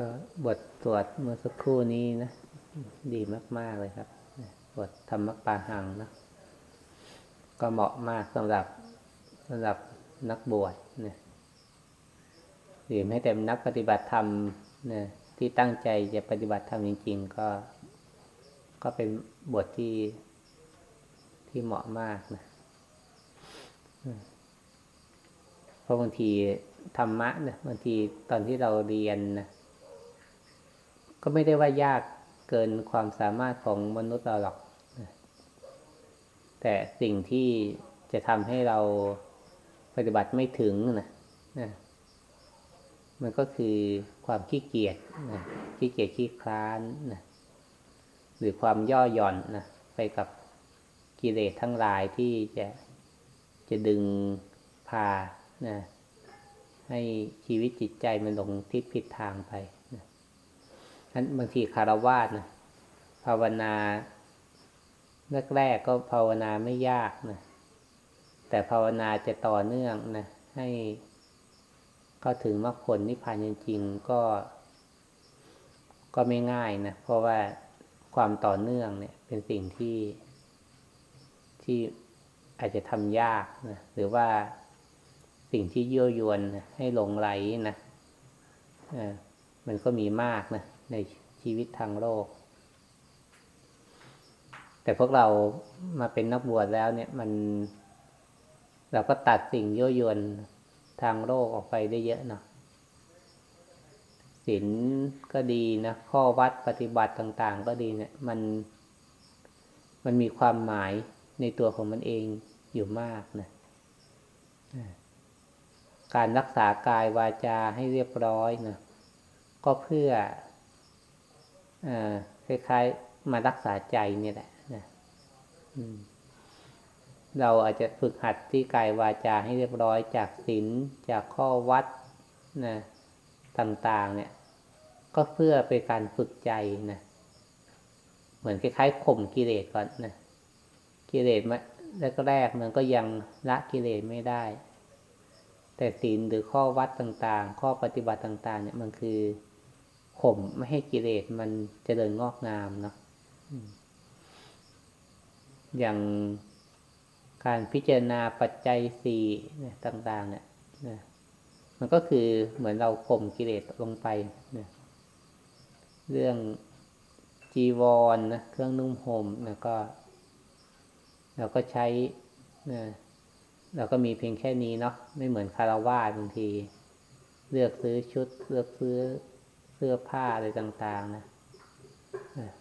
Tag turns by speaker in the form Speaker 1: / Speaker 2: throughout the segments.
Speaker 1: ก็บทสวดเมื่อสักครู่นี้นะ ดีมาก ๆ เลยครับ บทธรรมปาหังนะก็เหมาะมากสำหรับสำหรับนักบวชเนี่ยหรือแม้แต่นักปฏิบัติธรรมนี่ยที่ตั้งใจจะปฏิบัติธรรมจริง ๆ ก็ ก็เป็นบทที่ที่เหมาะมากนะเพราะบางทีธรรมะเนี่ยบางทีตอนที่เราเรียนนะ ก็ไม่ได้ว่ายากเกินความสามารถของมนุษย์เราหรอก แต่สิ่งที่จะทำให้เราปฏิบัติไม่ถึงนะนะมันก็คือความขี้เกียจนะขี้เกียจขี้คลานนะหรือความย่อหย่อนนะไปกับกิเลสทั้งหลายที่จะจะดึงพานะให้ชีวิตจิตใจมันลงทิศผิดทางไป นั้นบางทีคารวาสนะภาวนาแรกๆก็ภาวนาไม่ยากนะแต่ภาวนาจะต่อเนื่องนะให้เข้าถึงมรรคผลนิพพานจริงๆก็ก็ไม่ง่ายนะเพราะว่าความต่อเนื่องเนี่ย เป็นสิ่งที่ที่อาจจะทำยากนะหรือว่าสิ่งที่ยั่วยวนให้หลงไหลนะอ่ามันก็มีมากนะ ในชีวิตทางโลก แต่พวกเรามาเป็นนักบวชแล้วเนี่ยมัน เราก็ตัดสิ่งยั่วยวนทางโลกออกไปได้เยอะเนาะศีลก็ดีนะข้อวัดปฏิบัติต่าง ๆ ก็ดีเนี่ย มัน มันมีความหมายในตัวของมันเองอยู่มากนะการรักษากายวาจาให้เรียบร้อยนะก็เพื่ออ คล้ายๆ มารักษาใจนี่แหละนะเราอาจจะฝึกหัดที่กายวาจาให้เรียบร้อยจากศีลจากข้อวัดนะต่างๆ เนี่ย ก็เพื่อเป็นการฝึกใจนะเหมือนคล้ายๆข่มกิเลสก่อนนะกิเลสมาแรกๆมันก็ยังละกิเลสไม่ได้ แต่ศีลหรือข้อวัดต่างๆ ข้อปฏิบัติต่าง ๆ เนี่ยมันคือ ข่มไม่ให้กิเลสมันเจริญงอกงามเนาะอย่างการพิจารณาปัจจัยสี่ต่าง ๆ เนี่ยนะมันก็คือเหมือนเราข่มกิเลสลงไปนะเรื่องจีวรนะเครื่องนุ่มห่มนะก็ เราก็ใช้นะเราก็มีเพียงแค่นี้เนาะไม่เหมือนคารวาสบางที เลือกซื้อชุด เลือกซื้อ เสื้อผ้าอะไรต่าง ๆ นะ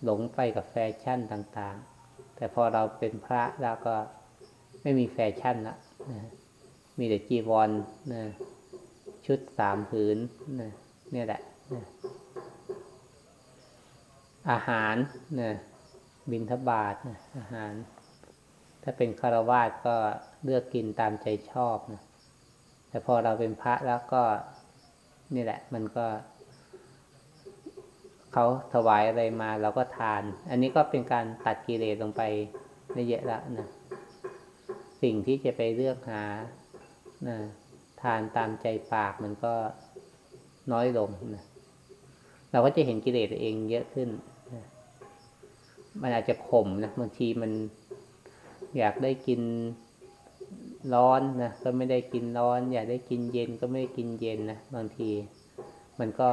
Speaker 1: หลงไปกับแฟชั่นต่างๆ แต่พอเราเป็นพระเราก็ไม่มีแฟชั่นละนะมีแต่จีวรนะชุดสามผืนนะเนี่ยแหละนะอาหารนะบินทบาทนะอาหาร ถ้าเป็นคารวาสก็เลือกกินตามใจชอบนะแต่พอเราเป็นพระแล้วก็นี่แหละ มันก็ เขาถวายอะไรมาเราก็ทาน อันนี้ก็เป็นการตัดกิเลสลงไปได้เยอะแล้วนะสิ่งที่จะไปเลือกหานะทานตามใจปากมันก็น้อยลงนะเราก็จะเห็นกิเลสเองเยอะขึ้นนะมันอาจจะข่มนะบางทีมันอยากได้กินร้อนนะก็ไม่ได้กินร้อน อยากได้กินเย็นก็ไม่ได้กินเย็นนะบางที มันก็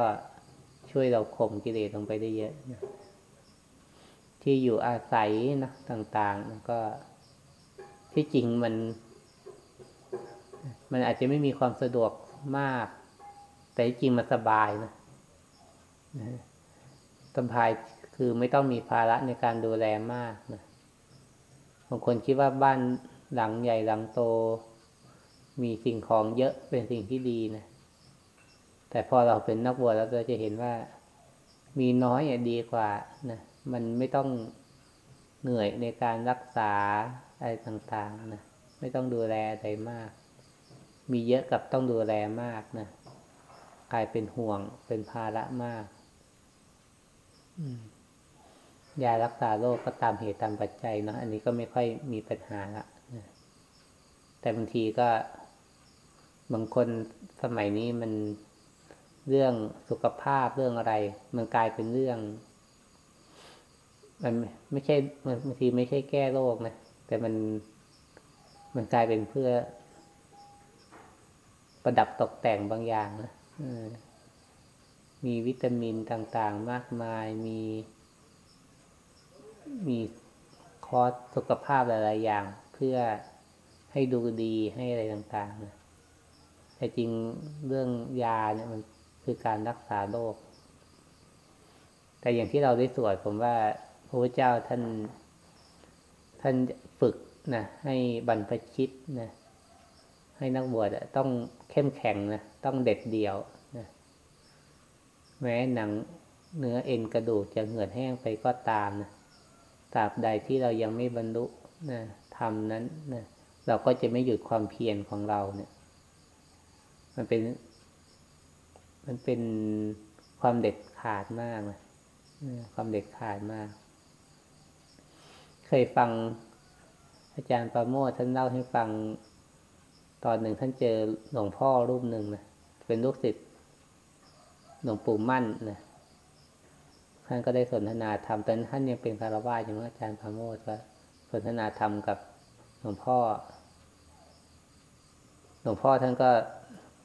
Speaker 1: ช่วยเราข่มกิเลสลงไปได้เยอะที่อยู่อาศัยนะต่างๆก็ที่จริงมัน มันอาจจะไม่มีความสะดวกมาก แต่จริงมันสบายนะสบายคือไม่ต้องมีภาระในการดูแลมากนะบางคนคิดว่าบ้านหลังใหญ่หลังโต มีสิ่งของเยอะเป็นสิ่งที่ดีนะ แต่พอเราเป็นนักบวชเราจะเห็นว่ามีน้อยดีกว่านะมันไม่ต้องเหนื่อยในการรักษาอะไรต่างๆนะไม่ต้องดูแลอะไรมาก มีเยอะกับต้องดูแลมากนะกลายเป็นห่วงเป็นภาระมากยารักษาโรคก็ตามเหตุตามปัจจัยเนาะอันนี้ก็ไม่ค่อยมีปัญหาละนะแต่บางทีก็บางคนสมัยนี้มัน เรื่องสุขภาพเรื่องอะไร มันกลายเป็นเรื่อง มันไม่ใช่มันบางทีไม่ใช่แก้โรคนะแต่มันมันกลายเป็นเพื่อ ประดับตกแต่งบางอย่างนะมีวิตามินต่างๆ มากมายมี มีคอร์สสุขภาพหลายๆอย่าง เพื่อให้ดูดีให้อะไรต่างๆนะแต่จริงเรื่องยาเนี่ยมัน คือการรักษาโรค แต่อย่างที่เราได้สวดผมว่าพระพุทธเจ้าท่าน ท่านฝึกนะให้บรรพชิตนะให้นักบวชต้องเข้มแข็งนะต้องเด็ดเดี่ยวนะแม้หนังเนื้อเอ็นกระดูกจะเหือดแห้งไปก็ตามนะตราบใดที่เรายังไม่บรรลุนะทำนั้นนะเราก็จะไม่หยุดความเพียรของเราเนี่ย มันเป็น มันเป็นความเด็ดขาดมากนะความเด็ดขาดมาก เคยฟังอาจารย์ประโมทท่านเล่าให้ฟังตอนหนึ่งท่านเจอหลวงพ่อรูปหนึ่งนะเป็นลูกศิษย์หลวงปู่มั่นนะท่านก็ได้สนทนาธรรมตอนท่านยังเป็นคารวะอยู่อาจารย์ประโมทก็สนทนาธรรมกับหลวงพ่อ หลวงพ่อท่านก็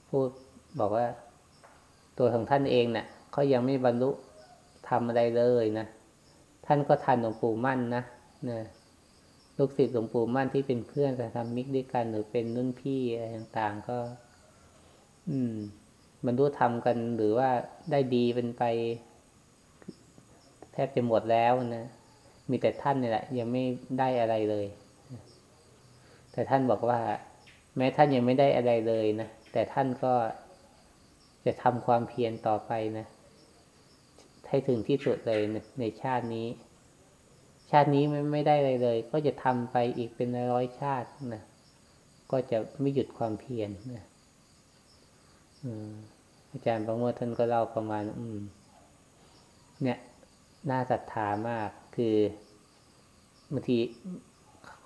Speaker 1: พูดบอกว่า ตัวของท่านเองเนะ่ะเขายังไม่บรรลุทำอะไรเลยนะ ท่านก็ทันหลวงปู่มั่นนะนะลูกศิษย์หลวงปู่มั่นที่เป็นเพื่อนกันทำมิกด้วยกันหรือเป็นนุ่นพี่อะไรต่างๆก็ อืมบรรลุธรรมกันหรือว่าได้ดีเป็นไป แทบจะหมดแล้วนะมีแต่ท่านนี่แหละ ยังไม่ได้อะไรเลย แต่ท่านบอกว่า แม้ท่านยังไม่ได้อะไรเลยนะแต่ท่านก็ จะทำความเพียรต่อไปนะ ให้ถึงที่สุดเลยในชาตินี้ ชาตินี้ไม่ไม่ได้อะไรเลย ก็จะทำไปอีกเป็นร้อยชาตินะก็จะไม่หยุดความเพียรนะอาจารย์ประโมทท่านก็เล่าประมาณ อืม เนี่ยน่าศรัทธามาก คือบางที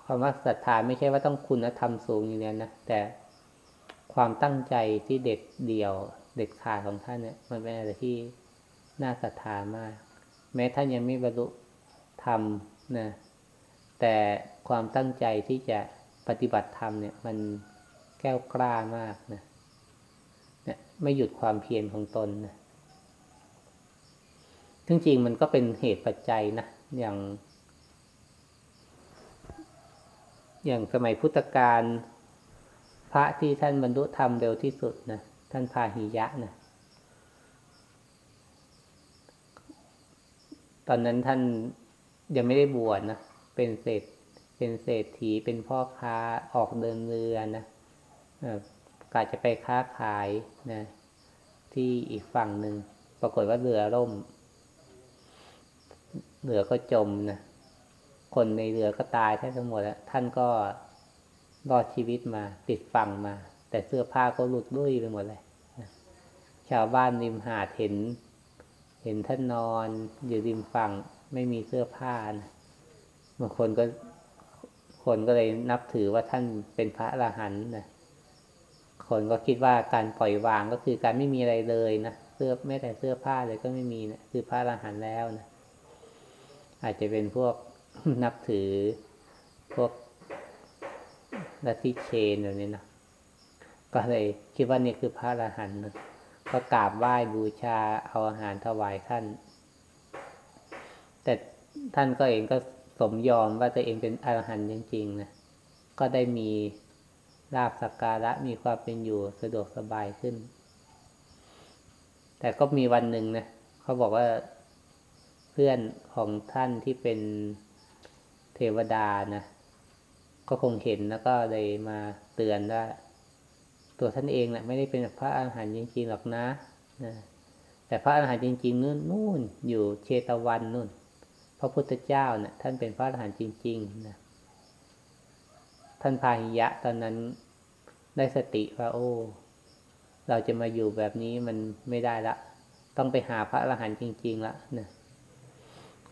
Speaker 1: คำว่าศรัทธาไม่ใช่ว่าต้องคุณธรรมสูงอย่างนี้นะแต่ความตั้งใจที่เด็ดเดี่ยว เด็ดขาดของท่านเนี่ย มันเป็นอะไรที่น่าศรัทธามาก แม้ท่านยังไม่บรรลุธรรมนะแต่ความตั้งใจที่จะปฏิบัติธรรมเนี่ย มันแก้วกล้ามากนะเนี่ยไม่หยุดความเพียรของตนนะซึ่งจริงมันก็เป็นเหตุปัจจัยนะอย่าง อย่างสมัยพุทธกาลพระที่ท่านบรรลุธรรมเร็วที่สุดนะ ท่านพาหิยะนะตอนนั้นท่านยังไม่ได้บวชนะ เป็นเศรษเป็นเศรษฐีเป็นพ่อค้าออกเดินเรือนะกาจะไปค้าขายนะ ที่อีกฝั่งหนึ่งปรากฏว่าเรือล่ม เรือก็จมนะคนในเรือก็ตายแทบทั้งหมดแล้วท่านก็รอดชีวิตมาติดฝั่งมา แต่เสื้อผ้าก็หลุดลุ่ยไปหมดเลย ชาวบ้านริมหาดเห็น เห็นท่านนอนอยู่ริมฝั่งไม่มีเสื้อผ้านะบางคนก็คนก็เลยนับถือว่าท่านเป็นพระอรหันต์นะคนก็คิดว่าการปล่อยวางก็คือการไม่มีอะไรเลยนะเสื้อแม้แต่เสื้อผ้าเลยก็ไม่มีนะคือพระอรหันต์แล้วนะอาจจะเป็นพวกนับถือพวกลัทธิเชนแบบนี้นะก็เลยคิดว่านี่คือพระอรหันต์นะ ก็กราบไหว้บูชาเอาอาหารถวายท่าน แต่ท่านก็เองก็สมยอมว่าตัวเองเป็นอรหันต์จริงๆนะก็ได้มีลาบสักการะมีความเป็นอยู่สะดวกสบายขึ้น แต่ก็มีวันหนึ่งนะเขาบอกว่าเพื่อนของท่านที่เป็นเทวดานะก็คงเห็นแล้วก็เลยมาเตือนว่า ตัวท่านเองนะ่ะไม่ได้เป็นพระอาหารหันต์จริงๆหรอกนะนะแต่พระอาหารหันต์จริงๆนู่นนู่นอยู่เชตวันนู่น พระพุทธเจ้าเนะี่ยท่านเป็นพระอรหันต์จริงๆนะท่านพาหิยะตอนนั้นได้สติว่าโอ้ เราจะมาอยู่แบบนี้มันไม่ได้ละ ต้องไปหาพระอรหันต์จริง ๆละนะ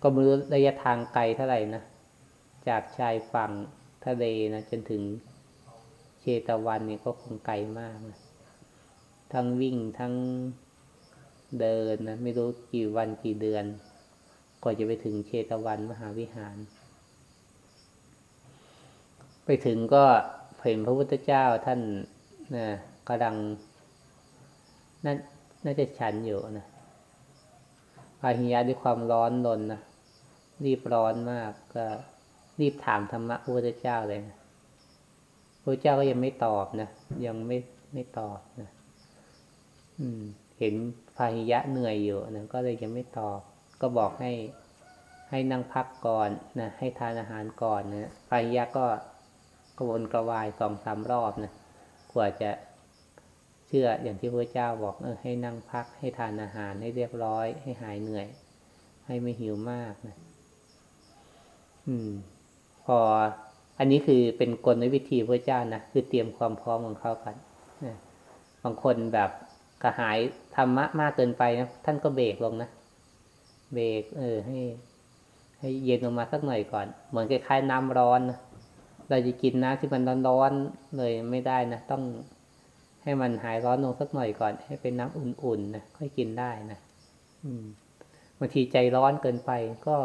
Speaker 1: ก็ไม่รู้ระยะทางไกลเท่าไหร่นะ จากชายฝั่งทะเลนะจนถึง เชตวันเนี่ยก็คงไกลมากนะทั้งวิ่งทั้งเดินนะไม่รู้กี่วันกี่เดือนกว่าจะไปถึงเชตวันมหาวิหาร ไปถึงก็เห็นพระพุทธเจ้าท่านนะกำลังนั่นน่าจะฉันอยู่นะพาหิยะด้วยความร้อนรนนะรีบร้อนมากก็รีบถามธรรมะพระพุทธเจ้าเลยนะ พระเจ้าก็ยังไม่ตอบนะยังไม่ไม่ตอบนะอืม เห็นพาหิยะเหนื่อยอยู่นะก็เลยยังไม่ตอบ ก็บอกให้ให้นั่งพักก่อนนะให้ทานอาหารก่อนนะพาหิยะก็กระวนกระวายสองสามรอบนะกว่าจะเชื่ออย่างที่พระเจ้าบอกเออให้นั่งพักให้ทานอาหารให้เรียบร้อย ให้หายเหนื่อย ให้ไม่หิวมากนะอืม พอ อันนี้คือเป็นกลวิธีพระเจ้านะคือเตรียมความพร้อมของเขากันนะบางคนแบบกระหายธรรมะมากเกินไปนะท่านก็เบรกลงนะเบรกเออให้ ให้เย็นลงมาสักหน่อยก่อน เหมือนคล้ายๆน้ำร้อนนะเราจะกินน้ำที่มันร้อนๆเลยไม่ได้นะต้องให้มันหายร้อนลงสักหน่อยก่อน ให้เป็นน้ำอุ่นๆนะค่อยกินได้นะอืมบางทีใจร้อนเกินไปก็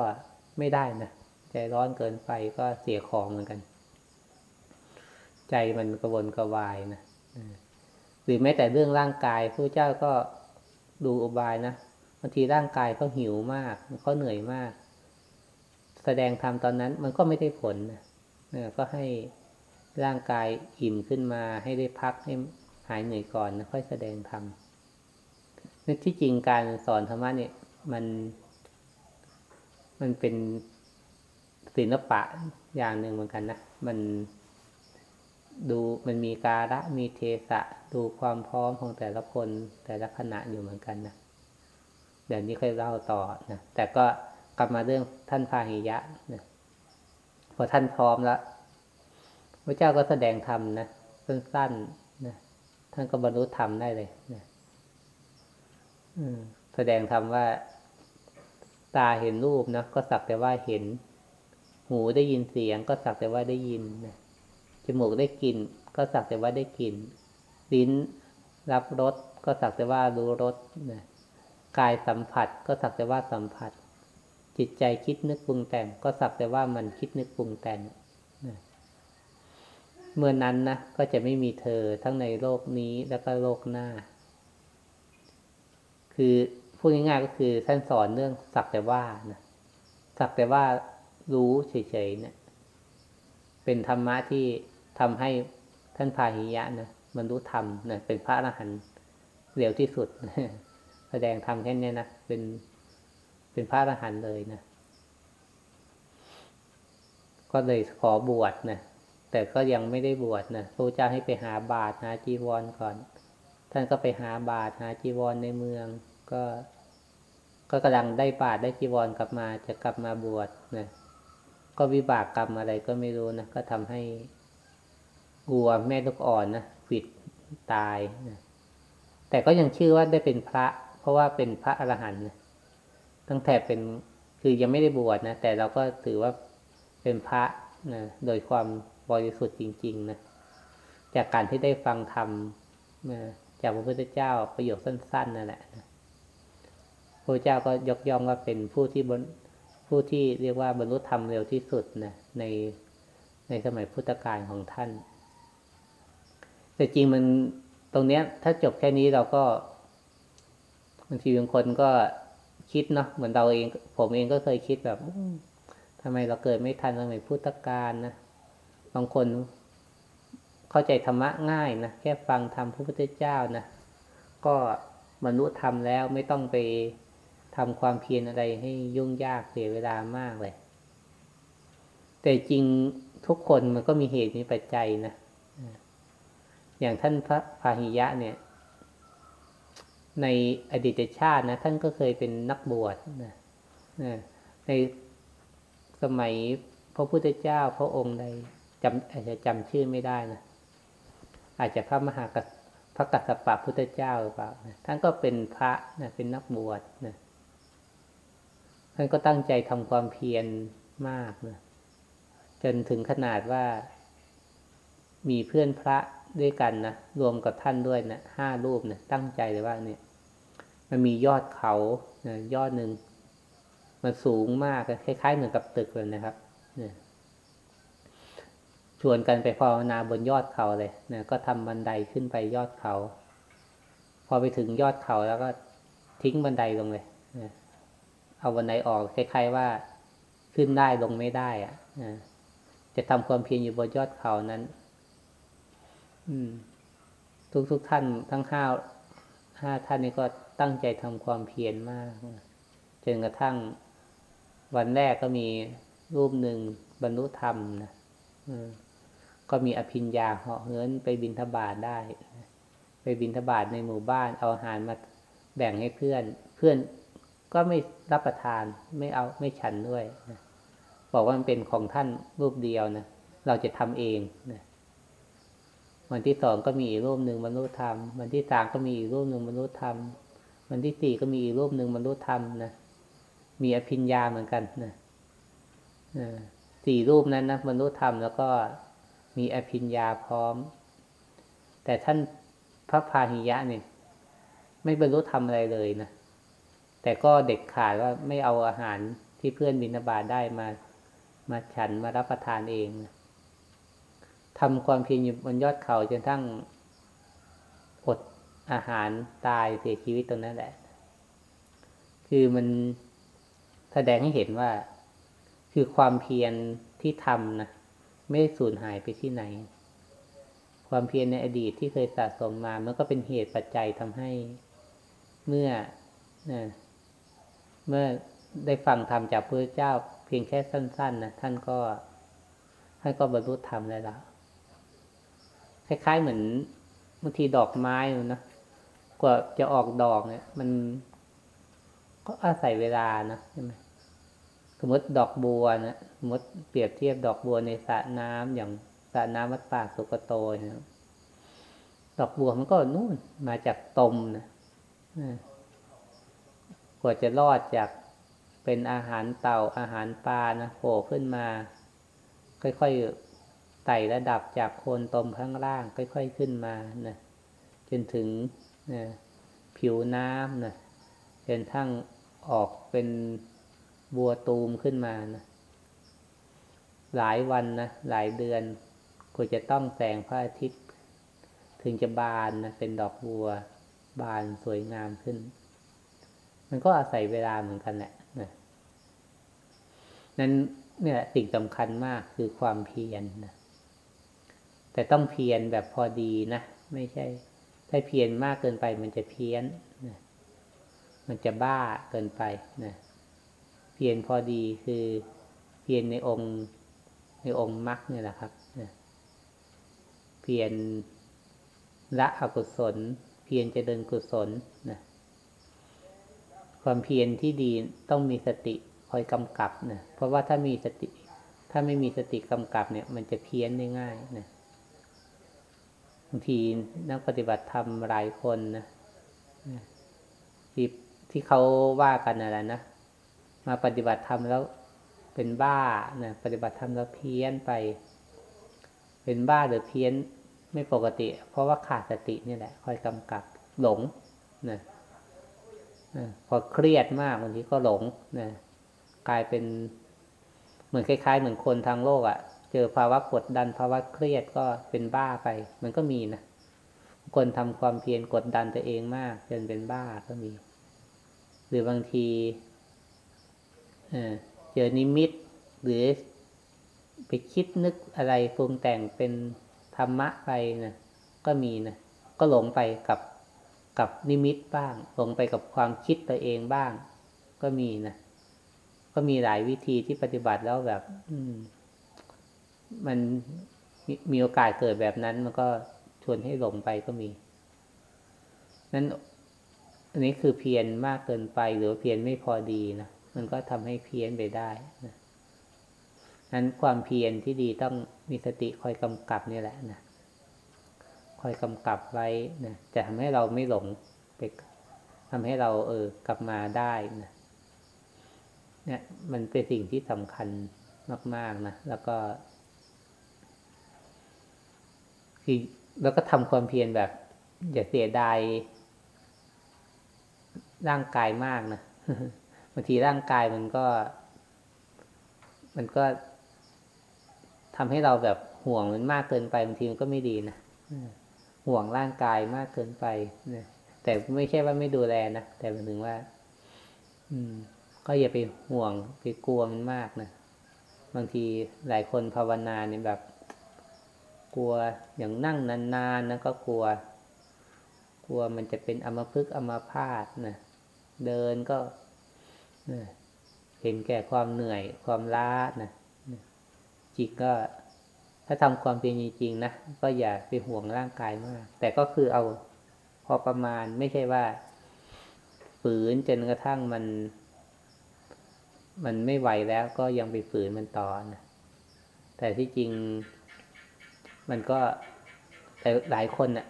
Speaker 1: ไม่ได้นะ ใจร้อนเกินไปก็เสียของเหมือนกัน ใจมันกระวนกระวายนะหรือแม้แต่เรื่องร่างกายพระเจ้าก็ดูอบายนะบางทีร่างกายเขาหิวมากเขาเหนื่อยมาก แสดงธรรมตอนนั้นมันก็ไม่ได้ผลนะก็ให้ร่างกายอิ่มขึ้นมาให้ได้พักให้หายเหนื่อยก่อนนะค่อยแสดงธรรมนที่จริงการสอนธรรมะเนี่ยมัน มันเป็น ศิลปะอย่างหนึ่งเหมือนกันนะ มันดูมันมีการะมีเทสะดูความพร้อมของแต่ละคนแต่ละขณะอยู่เหมือนกันนะเดี๋ยวนี้ค่อยเล่าต่อนะแต่ก็กลับมาเรื่องท่านพาหิยะนะพอท่านพร้อมแล้วพระเจ้าก็แสดงธรรมนะสั้นๆนะท่านก็บรรลุธรรมได้เลยนะแสดงธรรมว่า ตาเห็นรูปนะก็สักแต่ว่าเห็น หูได้ยินเสียงก็สักแต่ว่าได้ยินนะจมูกได้กลิ่นก็สักแต่ว่าได้กลิ่นลิ้นรับรสก็สักแต่ว่ารู้รสนะกายสัมผัสก็สักแต่ว่าสัมผัส จิตใจคิดนึกปรุงแต่ง ก็สักแต่ว่ามันคิดนึกปรุงแต่งนะเมื่อนนั้นนะก็จะไม่มีเธอทั้งในโลกนี้แล้วก็โลกหน้า คือพูดง่ายๆก็คือท่านสอนเรื่องสักแต่ว่านะสักแต่ว่า รู้เฉยๆเนะี่ย เป็นธรรมะที่ทำให้ท่านพาหิยะนะมันรู้ธรรมนะเป็นพระอรหันต์เร็วที่สุด แสดงธรรมแค่นี้นะเป็นเป็นพระอรหันต์เลยนะก็เลยขอบวชนะแต่ก็ยังไม่ได้บวชนะพระเจ้าให้ไปหาบาตรหาจีวรก่อน ท่านก็ไปหาบาตรหาจีวรในเมือง ก็ ก็กำลังได้บาตรได้จีวรกลับมาจะกลับมาบวชนะ ก็วิบากกรรมอะไรก็ไม่รู้นะก็ทำให้วัวแม่ลูกอ่อนนะขิดตายนะแต่ก็ยังชื่อว่าได้เป็นพระ เพราะว่าเป็นพระอรหันต์นะตั้งแต่เป็นคือยังไม่ได้บวชนะแต่เราก็ถือว่าเป็นพระนะโดยความบริสุทธิ์จริง ๆนะจากการที่ได้ฟังธรรมนะจากพระพุทธเจ้าประโยคสั้นๆนั่นแหละนะพระเจ้าก็ยกย่องว่าเป็นผู้ที่บน ผู้ที่เรียกว่าบรรลุธรรมเร็วที่สุดนะในในสมัยพุทธกาลของท่าน แต่จริงมันตรงเนี้ย ถ้าจบแค่นี้เราก็บางทีบางคนก็คิดเนาะเหมือนเราเอง ผมเองก็เคยคิดแบบทำไมเราเกิดไม่ทันสมัยพุทธกาลนะบางคนเข้าใจธรรมะง่ายนะแค่ฟังธรรมพระพุทธเจ้านะก็บรรลุธรรมแล้วไม่ต้องไป ทำความเพียรอะไรให้ยุ่งยากเสียเวลามากเลย แต่จริงทุกคนมันก็มีเหตุมีปัจจัยนะ อย่างท่านพระพาหิยะเนี่ย ในอดีตชาตินะ ท่านก็เคยเป็นนักบวชนะในสมัยพระพุทธเจ้าพระองค์ใดจำอาจจะจำชื่อไม่ได้นะ อาจจะพระมหากัพระกัสสปะพุทธเจ้าหรือเปล่า ท่านก็เป็นพระนะเป็นนักบวชนะ ท่านก็ตั้งใจทำความเพียรมากนะจนถึงขนาดว่า มีเพื่อนพระด้วยกันนะรวมกับท่านด้วยนะห้ารูปนะตั้งใจเลยว่าเนี่ย มันมียอดเขานะยอดหนึ่งมันสูงมากคล้ายๆเหมือนกับตึกเลยนะครับเนี่ยชวนกันไปภาวนาบนยอดเขาเลยนะก็ทำบันไดขึ้นไปยอดเขา พอไปถึงยอดเขาแล้วก็ทิ้งบันไดลงเลยนะ เอาบันไดออกคล้ายๆว่าขึ้นได้ลงไม่ได้อะนะจะทำความเพียรอยู่บนยอดเขานั้นทุกทุกท่านทั้งห้าห้าท่านนี้ก็ตั้งใจทำความเพียรมากจนกระทั่งวันแรกก็มีรูปหนึ่งบรรลุธรรมนะก็มีอภิญญาเหาะเหินไปบินทบาทได้ ไปบินทบาทในหมู่บ้านเอาอาหารมาแบ่งให้เพื่อน เพื่อน ก็ไม่รับประทานไม่เอาไม่ฉันด้วยนะบอกว่ามันเป็นของท่านรูปเดียวนะเราจะทำเองนะวันที่สองก็มีอีกรูปหนึ่งบรรลุธรรมวันที่สามก็มีอีกรูปหนึ่งบรรลุธรรมวันที่สี่ก็มีอีกรูปหนึ่งบรรลุธรรมนะมีอภิญญาเหมือนกันนะสี่รูปนั้นนะบรรลุธรรมแล้วก็มีอภิญญาพร้อม แต่ท่านพระพาหิยะเนี่ย ไม่บรรลุธรรมอะไรเลยนะ แต่ก็เด็ดขาดว่าไม่เอาอาหารที่เพื่อนบินาบาได้มา มาฉันมารับประทานเองทำความเพียรอยู่บนยอดเขาจนทั้งอดอาหารตายเสียชีวิตตรงนั้นแหละ คือมันแสดงให้เห็นว่า คือความเพียรที่ทำนะไม่ได้สูญหายไปที่ไหน ความเพียรในอดีตที่เคยสะสมมา มันก็เป็นเหตุปัจจัยทำให้เมื่อนะ เมื่อได้ฟังธรรมจากพระเจ้าเพียงแค่สั้น ๆนะท่านก็ท่านก็บรรลุธรรมแล้วคล้ายๆเหมือนบางทีดอกไม้นะกว่าจะออกดอกเนี่ย มันก็อาศัยเวลานะใช่ไหมสมมติดอกบัวนะสมมติเปรียบเทียบดอกบัวในสระน้ำอย่างสระน้ำวัดป่าสุกโตนะดอกบัวมันก็นู่นมาจากตมนะ ว่าจะรอดจากเป็นอาหารเต่าอาหารปลานะโผล่ขึ้นมา ค่อยๆไต่ระดับจากโคนตมข้างล่าง ค่อยๆขึ้นมานะจนถึงนะผิวน้ำนะจนทั้งออกเป็นบัวตูมขึ้นมานะหลายวันนะหลายเดือนกว่าจะต้องแสงพระอาทิตย์ ถึงจะบานนะเป็นดอกบัว บานสวยงามขึ้น มันก็อาศัยเวลาเหมือนกันแหละนะนั้นเนี่ยสิ่งสำคัญมากคือความเพียรนะแต่ต้องเพียรแบบพอดีนะไม่ใช่ ถ้าเพียรมากเกินไปมันจะเพี้ยนนะมันจะบ้าเกินไปนะเพียรพอดีคือเพียรในองค์ ในองค์มรรคเนี่ยแหละครับนะเพียรละอกุศล เพียรจะเดินกุศลนะ ความเพียรที่ดีต้องมีสติคอยกำกับนะเพราะว่าถ้ามีสติ ถ้าไม่มีสติกำกับเนี่ย มันจะเพี้ยนได้ง่ายนะบางทีนักปฏิบัติธรรมหลายคนนะที่ที่เขาว่ากันอะไรนะมาปฏิบัติธรรมแล้วเป็นบ้านะปฏิบัติธรรมแล้วเพี้ยนไป เป็นบ้าหรือเพี้ยนไม่ปกติ เพราะว่าขาดสตินี่แหละ คอยกำกับหลงนะ พอเครียดมากบางทีก็หลงนะกลายเป็นเหมือนคล้ายๆ เหมือนคนทางโลกอะ่ะ เจอภาวะกดดันภาวะเครียดก็เป็นบ้าไป มันก็มีนะคนทำความเพียรกดดันตัวเองมากจนเป็นบ้าก็มี หรือบางทีเจอนิมิต หรือไปคิดนึกอะไรปรุงแต่งเป็นธรรมะไปนะก็มีนะก็หลงไปกับ กับนิมิตบ้าง หลงไปกับความคิดตัวเองบ้าง ก็มีนะก็มีหลายวิธีที่ปฏิบัติแล้วแบบ อืม มันมีโอกาสเกิดแบบนั้น มันก็ชวนให้หลงไปก็มี นั้นอันนี้คือเพียรมากเกินไป หรือเพียรไม่พอดีนะมันก็ทำให้เพี้ยนไปได้นะนั้นความเพียรที่ดีต้องมีสติคอยกำกับนี่แหละนะ อยกำกับไว้นะจะทำให้เราไม่หลงไปทำให้เราเออกลับมาได้นะเนี่ยมันเป็นสิ่งที่สำคัญมาก ๆนะแล้วก็คือแล้วก็ทำความเพียรแบบ อย่าเสียดายร่างกายมากนะบางทีร่างกายมันก็ มันก็ทำให้เราแบบห่วงมันมากเกินไปบางทีมันก็ไม่ดีนะ ห่วงร่างกายมากเกินไปนะแต่ไม่ใช่ว่าไม่ดูแลนะแต่หมายถึงว่า อืม ก็อย่าไปห่วงไปกลัวมันมากนะบางทีหลายคนภาวนาเนี่ยแบบ กลัวอย่างนั่งนานๆนะก็กลัว กลัวมันจะเป็นอมพฤกอัมพาตนะเดินก็เห็นแก่ความเหนื่อยความล้านะจิตก็ ถ้าทำความเพียรจริงๆนะก็อย่าไปห่วงร่างกายมาก แต่ก็คือเอาพอประมาณไม่ใช่ว่าฝืนจนกระทั่งมัน มันไม่ไหวแล้วก็ยังไปฝืนมันต่อนะแต่ที่จริงมันก็แต่หลายคนนะ่ะ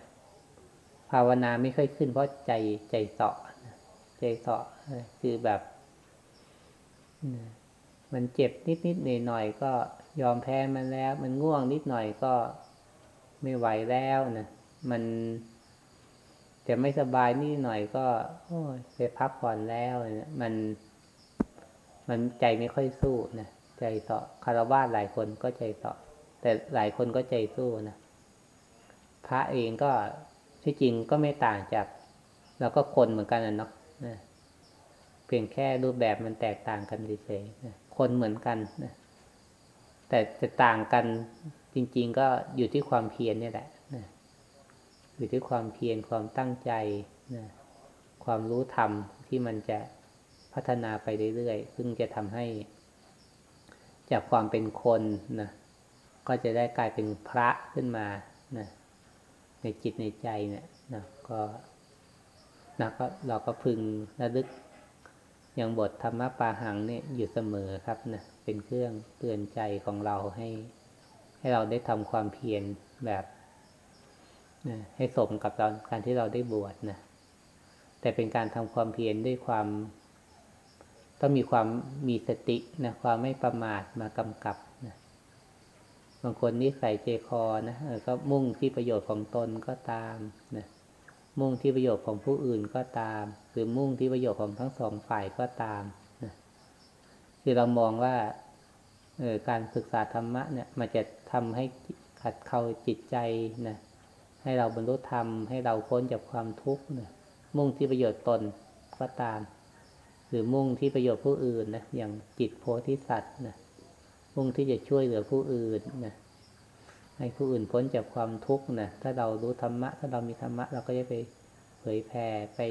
Speaker 1: ภาวนาไม่ค่อยขึ้นเพราะใจใจเสาะใจเสาะคือแบบ มันเจ็บนิดนิดหน่อยหน่อยก็ยอมแพ้มันแล้ว มันง่วงนิดหน่อยก็ไม่ไหวแล้วนะมันจะไม่สบายนิดหน่อยก็ โอ้ยไปพักผ่อนแล้วนะมัน มันใจไม่ค่อยสู้นะใจเสาะคารวะหลายคนก็ใจเสาะแต่หลายคนก็ใจสู้นะพระเองก็ที่จริงก็ไม่ต่างจากเราก็คนเหมือนกันนะเนาะเพียงแค่รูปแบบมันแตกต่างกันเฉยๆ คนเหมือนกันนะแต่จะต่างกันจริง ๆ ก็อยู่ที่ความเพียรเนี่ยแหละนะอยู่ที่ความเพียรความตั้งใจนะความรู้ธรรมที่มันจะพัฒนาไปเรื่อยๆ ซึ่งจะทำให้ จากความเป็นคนนะก็จะได้กลายเป็นพระขึ้นมานะในจิตในใจเนี่ยนะก็นะก็เราก็พึงระลึก อย่างบทธรรมปาหังเนี่ยอยู่เสมอครับนะเป็นเครื่องเตือนใจของเราให้ ให้เราได้ทำความเพียรแบบนะให้สมกับตอนการที่เราได้บวชนะแต่เป็นการทำความเพียรด้วยความ ต้องมีความมีสตินะความไม่ประมาทมากำกับนะบางคนนิสัยเจคอนะก็มุ่งที่ประโยชน์ของตนก็ตามนะ มุ่งที่ประโยชน์ของผู้อื่นก็ตาม หรือมุ่งที่ประโยชน์ของทั้งสองฝ่ายก็ตามคือเรามองว่าออการศึกษาธรรมะเนี่ยมันจะทำให้ขัดเข่าจิตใจนะให้เราบรรลุธรรมให้เราพ้นจากความทุกข์นะมุ่งที่ประโยชน์ตนก็ตาม หรือมุ่งที่ประโยชน์ผู้อื่นนะอย่างจิตโพธิสัตว์นะมุ่งที่จะช่วยเหลือผู้อื่นนะ ให้ผู้อื่นพ้นจากความทุกข์นะถ้าเรารู้ธรรมะ ถ้าเรามีธรรมะ เราก็จะไปเผยแผ่ไป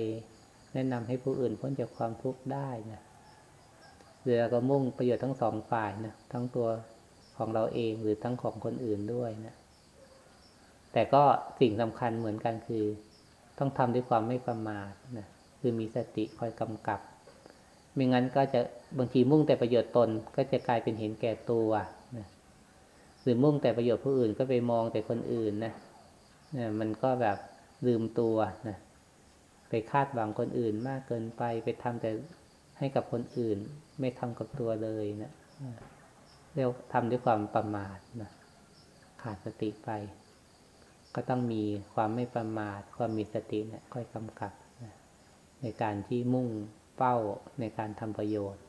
Speaker 1: แนะนำให้ผู้อื่นพ้นจากความทุกข์ได้นะหรือเราก็มุ่งประโยชน์ทั้งสองฝ่ายนะทั้งตัวของเราเองหรือทั้งของคนอื่นด้วยนะแต่ก็สิ่งสำคัญเหมือนกันคือ ต้องทำด้วยความไม่ประมาทนะคือมีสติคอยกำกับไม่งั้นก็จะบางทีมุ่งแต่ประโยชน์ตนก็จะกลายเป็นเห็นแก่ตัวนะ หรือมุ่งแต่ประโยชน์ผู้อื่นก็ไปมองแต่คนอื่นนะนะมันก็แบบลืมตัวนะไปคาดหวังคนอื่นมากเกินไป ไปทำแต่ให้กับคนอื่น ไม่ทำกับตัวเลยนะเรียกทำด้วยความประมาทนะขาดสติไป ก็ต้องมีความไม่ประมาท ความมีสติเนะี่ยค่อยกำกับนะในการที่มุ่งเป้าในการทำประโยชน์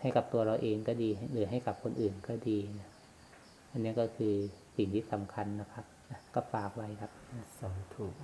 Speaker 1: ให้กับตัวเราเองก็ดี หรือให้กับคนอื่นก็ดีนะอันนี้ก็คือสิ่งที่สำคัญนะครับ ก็ฝากไว้ครับ
Speaker 2: สองถูก